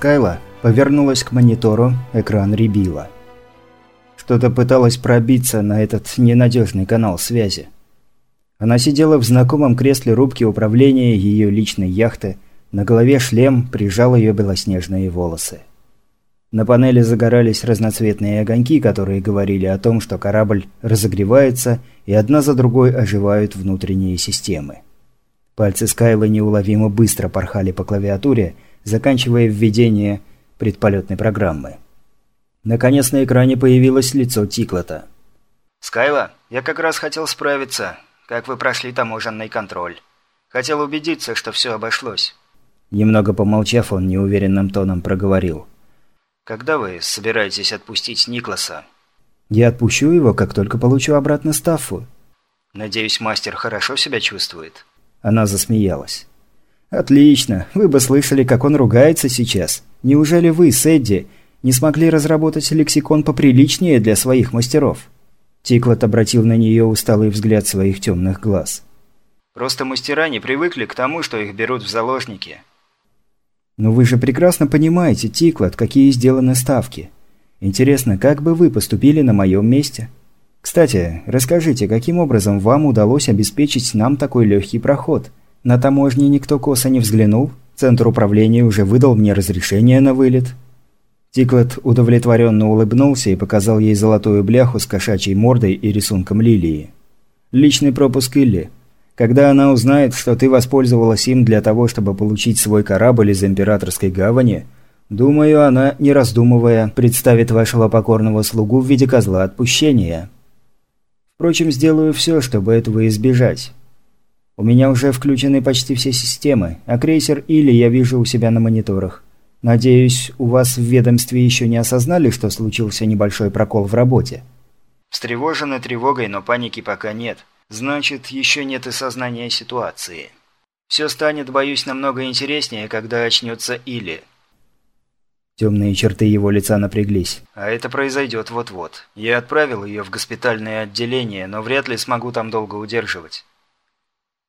Скайла повернулась к монитору, экран ребила. Что-то пыталось пробиться на этот ненадежный канал связи. Она сидела в знакомом кресле рубки управления ее личной яхты, на голове шлем прижал ее белоснежные волосы. На панели загорались разноцветные огоньки, которые говорили о том, что корабль разогревается и одна за другой оживают внутренние системы. Пальцы Скайлы неуловимо быстро порхали по клавиатуре, заканчивая введение предполетной программы. Наконец на экране появилось лицо Тиклота. «Скайла, я как раз хотел справиться. Как вы прошли таможенный контроль? Хотел убедиться, что все обошлось». Немного помолчав, он неуверенным тоном проговорил. «Когда вы собираетесь отпустить Никласа?» «Я отпущу его, как только получу обратно Стаффу». «Надеюсь, мастер хорошо себя чувствует?» Она засмеялась. «Отлично. Вы бы слышали, как он ругается сейчас. Неужели вы, Сэдди, не смогли разработать лексикон поприличнее для своих мастеров?» Тиклот обратил на нее усталый взгляд своих темных глаз. «Просто мастера не привыкли к тому, что их берут в заложники». «Но вы же прекрасно понимаете, Тиклот, какие сделаны ставки. Интересно, как бы вы поступили на моем месте?» Кстати, расскажите, каким образом вам удалось обеспечить нам такой легкий проход? На таможне никто косо не взглянул? Центр управления уже выдал мне разрешение на вылет?» Тиклет удовлетворенно улыбнулся и показал ей золотую бляху с кошачьей мордой и рисунком лилии. «Личный пропуск Илли. Когда она узнает, что ты воспользовалась им для того, чтобы получить свой корабль из Императорской гавани, думаю, она, не раздумывая, представит вашего покорного слугу в виде козла отпущения». Впрочем, сделаю все, чтобы этого избежать. У меня уже включены почти все системы, а крейсер Или я вижу у себя на мониторах. Надеюсь, у вас в ведомстве еще не осознали, что случился небольшой прокол в работе? Встревожены тревогой, но паники пока нет. Значит, еще нет и сознания ситуации. Все станет, боюсь, намного интереснее, когда очнется Или. Темные черты его лица напряглись. «А это произойдет вот-вот. Я отправил ее в госпитальное отделение, но вряд ли смогу там долго удерживать.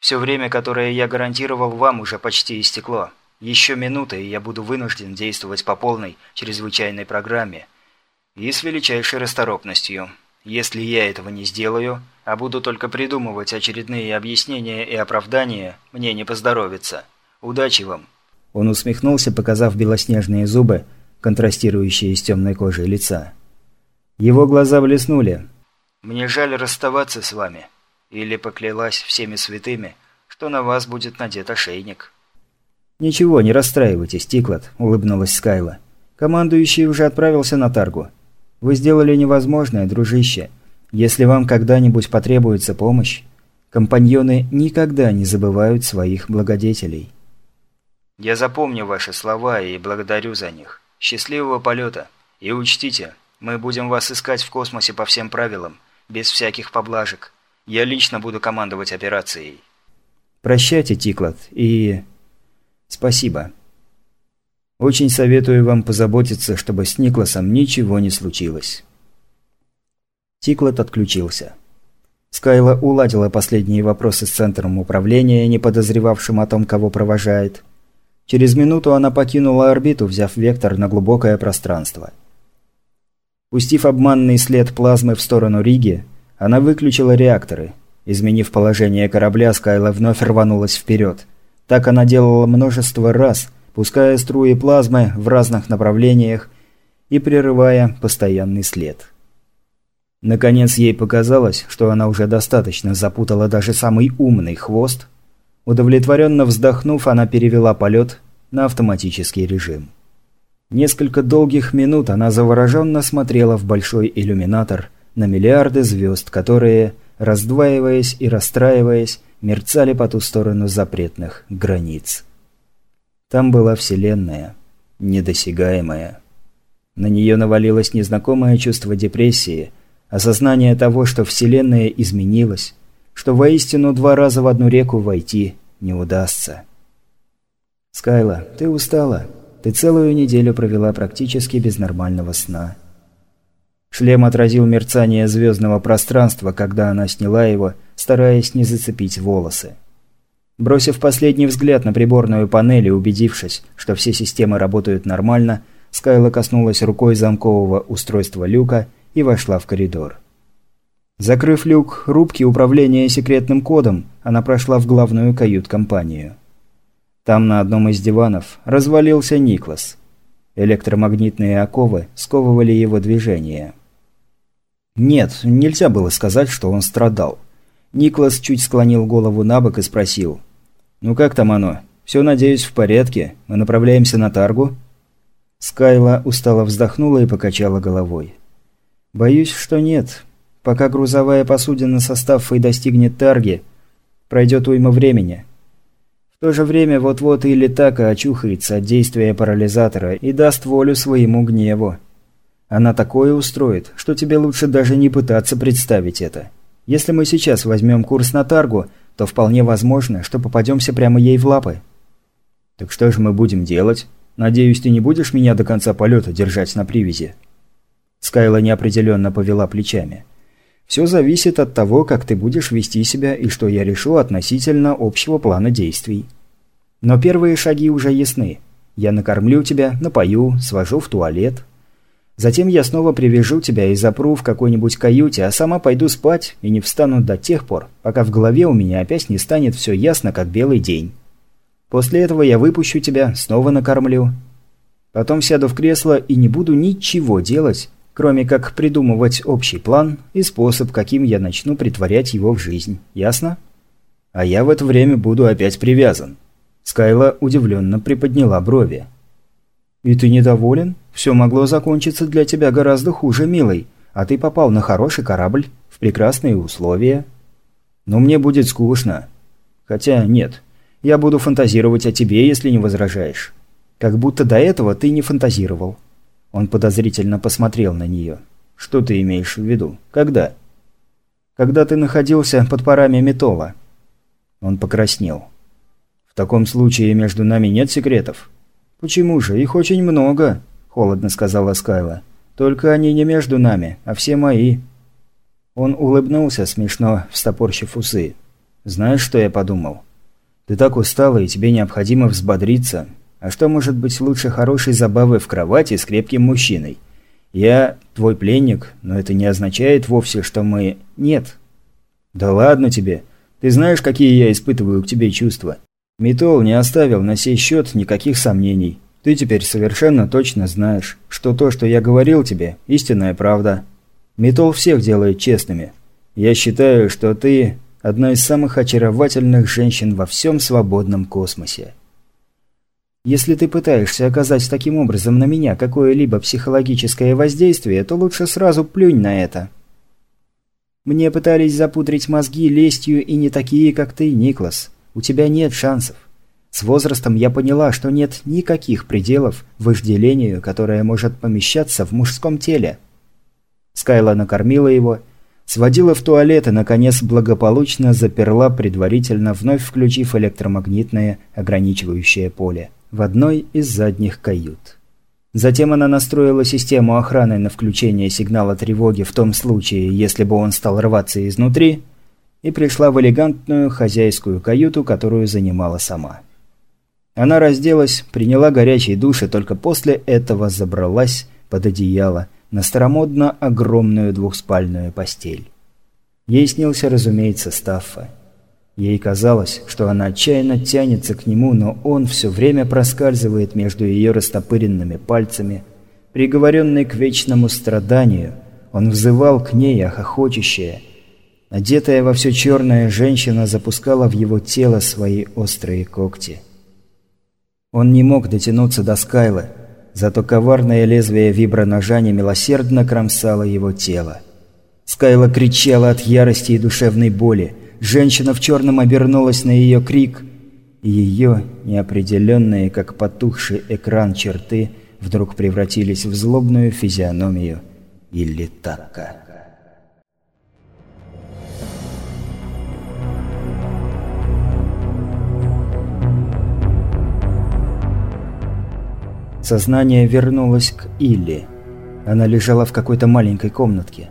Все время, которое я гарантировал вам, уже почти истекло. Еще минута, и я буду вынужден действовать по полной, чрезвычайной программе. И с величайшей расторопностью. Если я этого не сделаю, а буду только придумывать очередные объяснения и оправдания, мне не поздоровится. Удачи вам!» Он усмехнулся, показав белоснежные зубы, контрастирующие с темной кожей лица. Его глаза блеснули. «Мне жаль расставаться с вами. Или поклялась всеми святыми, что на вас будет надет ошейник». «Ничего, не расстраивайтесь, Тиклот», – улыбнулась Скайла. «Командующий уже отправился на Таргу. Вы сделали невозможное, дружище. Если вам когда-нибудь потребуется помощь, компаньоны никогда не забывают своих благодетелей». «Я запомню ваши слова и благодарю за них. Счастливого полета. И учтите, мы будем вас искать в космосе по всем правилам, без всяких поблажек. Я лично буду командовать операцией. Прощайте, Тиклот, и... Спасибо. Очень советую вам позаботиться, чтобы с Никласом ничего не случилось. Тиклот отключился. Скайла уладила последние вопросы с центром управления, не подозревавшим о том, кого провожает. Через минуту она покинула орбиту, взяв вектор на глубокое пространство. Пустив обманный след плазмы в сторону Риги, она выключила реакторы. Изменив положение корабля, Скайла вновь рванулась вперед. Так она делала множество раз, пуская струи плазмы в разных направлениях и прерывая постоянный след. Наконец ей показалось, что она уже достаточно запутала даже самый умный хвост – Удовлетворенно вздохнув, она перевела полет на автоматический режим. Несколько долгих минут она завороженно смотрела в большой иллюминатор на миллиарды звезд, которые, раздваиваясь и расстраиваясь, мерцали по ту сторону запретных границ. Там была Вселенная, недосягаемая. На нее навалилось незнакомое чувство депрессии, осознание того, что Вселенная изменилась, что воистину два раза в одну реку войти не удастся. «Скайла, ты устала. Ты целую неделю провела практически без нормального сна». Шлем отразил мерцание звездного пространства, когда она сняла его, стараясь не зацепить волосы. Бросив последний взгляд на приборную панель и убедившись, что все системы работают нормально, Скайла коснулась рукой замкового устройства люка и вошла в коридор. Закрыв люк рубки управления секретным кодом, она прошла в главную кают-компанию. Там на одном из диванов развалился Никлас. Электромагнитные оковы сковывали его движение. Нет, нельзя было сказать, что он страдал. Никлас чуть склонил голову на бок и спросил. «Ну как там оно? Все, надеюсь, в порядке? Мы направляемся на Таргу?» Скайла устало вздохнула и покачала головой. «Боюсь, что нет. Пока грузовая посудина со Стаффой достигнет Тарги, пройдет уйма времени. В то же время вот-вот и Литака очухается от действия парализатора и даст волю своему гневу. Она такое устроит, что тебе лучше даже не пытаться представить это. Если мы сейчас возьмем курс на Таргу, то вполне возможно, что попадемся прямо ей в лапы. Так что же мы будем делать? Надеюсь, ты не будешь меня до конца полета держать на привязи?» Скайла неопределенно повела плечами. «Все зависит от того, как ты будешь вести себя и что я решу относительно общего плана действий. Но первые шаги уже ясны. Я накормлю тебя, напою, свожу в туалет, Затем я снова привяжу тебя и запру в какой-нибудь каюте, а сама пойду спать и не встану до тех пор, пока в голове у меня опять не станет все ясно, как белый день. После этого я выпущу тебя, снова накормлю. Потом сяду в кресло и не буду ничего делать, кроме как придумывать общий план и способ, каким я начну притворять его в жизнь. Ясно? А я в это время буду опять привязан. Скайла удивленно приподняла брови. «И ты недоволен? Все могло закончиться для тебя гораздо хуже, милый. А ты попал на хороший корабль, в прекрасные условия. Но мне будет скучно. Хотя нет, я буду фантазировать о тебе, если не возражаешь. Как будто до этого ты не фантазировал». Он подозрительно посмотрел на нее. «Что ты имеешь в виду? Когда?» «Когда ты находился под парами метола». Он покраснел. «В таком случае между нами нет секретов?» «Почему же? Их очень много», – холодно сказала Скайла. «Только они не между нами, а все мои». Он улыбнулся, смешно встопорщив усы. «Знаешь, что я подумал? Ты так устала, и тебе необходимо взбодриться. А что может быть лучше хорошей забавы в кровати с крепким мужчиной? Я твой пленник, но это не означает вовсе, что мы... Нет». «Да ладно тебе. Ты знаешь, какие я испытываю к тебе чувства? Митол не оставил на сей счет никаких сомнений. Ты теперь совершенно точно знаешь, что то, что я говорил тебе, истинная правда. Митол всех делает честными. Я считаю, что ты одна из самых очаровательных женщин во всем свободном космосе. Если ты пытаешься оказать таким образом на меня какое-либо психологическое воздействие, то лучше сразу плюнь на это. Мне пытались запудрить мозги лестью и не такие, как ты, Никлас. У тебя нет шансов. С возрастом я поняла, что нет никаких пределов вожделению, которое может помещаться в мужском теле. Скайла накормила его, сводила в туалет и, наконец, благополучно заперла, предварительно вновь включив электромагнитное ограничивающее поле в одной из задних кают. Затем она настроила систему охраны на включение сигнала тревоги в том случае, если бы он стал рваться изнутри – и пришла в элегантную хозяйскую каюту, которую занимала сама. Она разделась, приняла горячий душ и только после этого забралась под одеяло на старомодно огромную двухспальную постель. Ей снился, разумеется, Стаффа. Ей казалось, что она отчаянно тянется к нему, но он все время проскальзывает между ее растопыренными пальцами. Приговоренный к вечному страданию, он взывал к ней, охохочущая, Одетая во все черное, женщина запускала в его тело свои острые когти. Он не мог дотянуться до Скайлы, зато коварное лезвие виброножа немилосердно кромсало его тело. Скайла кричала от ярости и душевной боли. Женщина в черном обернулась на ее крик, и ее, неопределенные, как потухший экран черты, вдруг превратились в злобную физиономию Иллитака. Сознание вернулось к Илли. Она лежала в какой-то маленькой комнатке.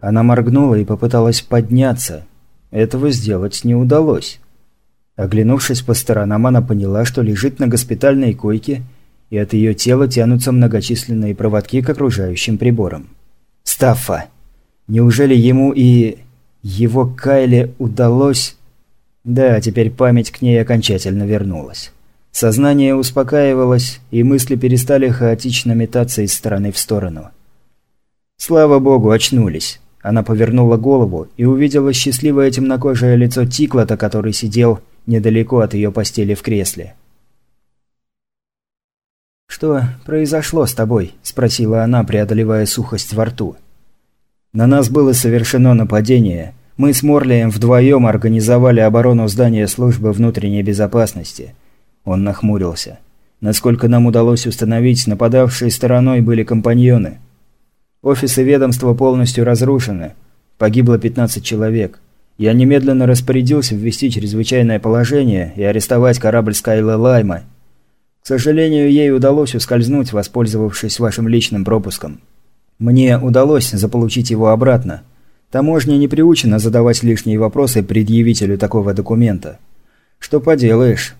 Она моргнула и попыталась подняться. Этого сделать не удалось. Оглянувшись по сторонам, она поняла, что лежит на госпитальной койке, и от ее тела тянутся многочисленные проводки к окружающим приборам. Стаффа! Неужели ему и... его Кайле удалось... Да, теперь память к ней окончательно вернулась. Сознание успокаивалось, и мысли перестали хаотично метаться из стороны в сторону. Слава богу, очнулись. Она повернула голову и увидела счастливое темнокожее лицо Тиклота, который сидел недалеко от ее постели в кресле. «Что произошло с тобой?» – спросила она, преодолевая сухость во рту. «На нас было совершено нападение. Мы с Морлием вдвоем организовали оборону здания службы внутренней безопасности». Он нахмурился. Насколько нам удалось установить, нападавшей стороной были компаньоны. Офисы ведомства полностью разрушены. Погибло 15 человек. Я немедленно распорядился ввести чрезвычайное положение и арестовать корабль Скайла Лайма. К сожалению, ей удалось ускользнуть, воспользовавшись вашим личным пропуском. Мне удалось заполучить его обратно. Таможня не приучена задавать лишние вопросы предъявителю такого документа. Что поделаешь?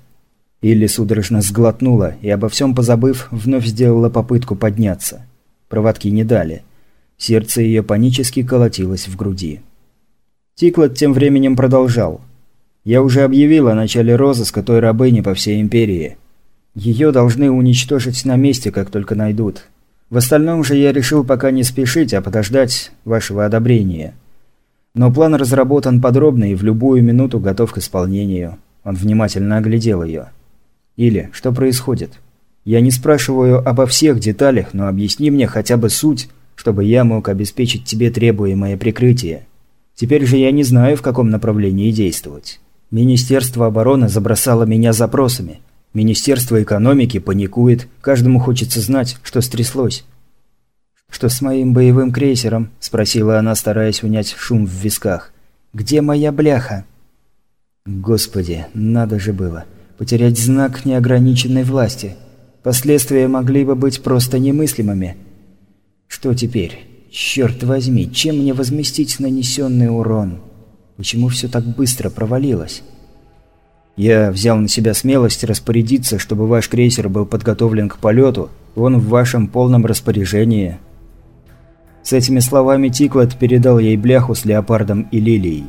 Илли судорожно сглотнула и, обо всем позабыв, вновь сделала попытку подняться. Проводки не дали. Сердце ее панически колотилось в груди. Тиклот тем временем продолжал. «Я уже объявил о начале розыска той рабыни по всей Империи. Ее должны уничтожить на месте, как только найдут. В остальном же я решил пока не спешить, а подождать вашего одобрения. Но план разработан подробно и в любую минуту готов к исполнению». Он внимательно оглядел ее. Или что происходит? Я не спрашиваю обо всех деталях, но объясни мне хотя бы суть, чтобы я мог обеспечить тебе требуемое прикрытие. Теперь же я не знаю, в каком направлении действовать. Министерство обороны забросало меня запросами. Министерство экономики паникует, каждому хочется знать, что стряслось. «Что с моим боевым крейсером?» – спросила она, стараясь унять шум в висках. «Где моя бляха?» «Господи, надо же было потерять знак неограниченной власти. Последствия могли бы быть просто немыслимыми. Что теперь? Черт возьми, чем мне возместить нанесенный урон? Почему все так быстро провалилось? Я взял на себя смелость распорядиться, чтобы ваш крейсер был подготовлен к полету, он в вашем полном распоряжении. С этими словами Тиклот передал ей бляху с леопардом и лилией.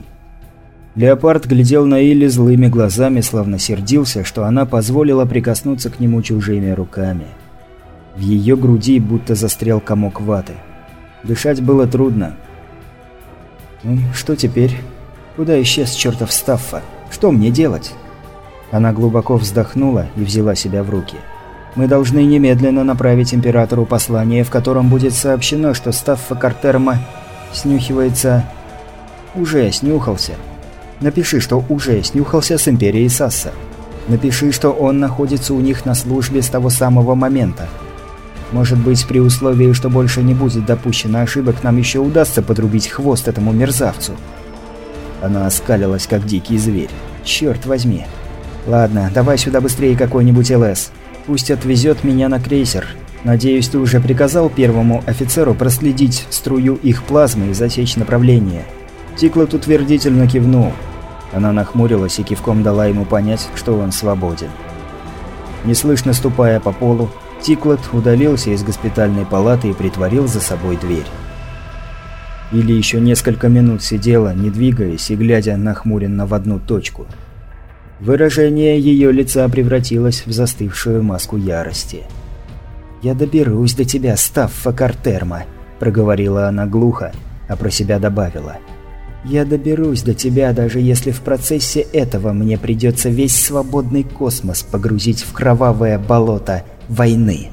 Леопард глядел на Илли злыми глазами, словно сердился, что она позволила прикоснуться к нему чужими руками. В ее груди будто застрял комок ваты. Дышать было трудно. «Ну, что теперь? Куда исчез чертов Стаффа? Что мне делать?» Она глубоко вздохнула и взяла себя в руки. «Мы должны немедленно направить Императору послание, в котором будет сообщено, что Стаффа Картерма снюхивается... уже снюхался». Напиши, что уже снюхался с Империей Сасса. Напиши, что он находится у них на службе с того самого момента. Может быть, при условии, что больше не будет допущено ошибок, нам еще удастся подрубить хвост этому мерзавцу. Она оскалилась, как дикий зверь. Черт возьми. Ладно, давай сюда быстрее какой-нибудь ЛС. Пусть отвезет меня на крейсер. Надеюсь, ты уже приказал первому офицеру проследить струю их плазмы и засечь направление. Тиклот утвердительно кивнул. Она нахмурилась и кивком дала ему понять, что он свободен. Неслышно ступая по полу, Тиклот удалился из госпитальной палаты и притворил за собой дверь. Или еще несколько минут сидела, не двигаясь и глядя нахмуренно в одну точку. Выражение ее лица превратилось в застывшую маску ярости. «Я доберусь до тебя, Стаффа Картерма», – проговорила она глухо, а про себя добавила – я доберусь до тебя, даже если в процессе этого мне придется весь свободный космос погрузить в кровавое болото войны.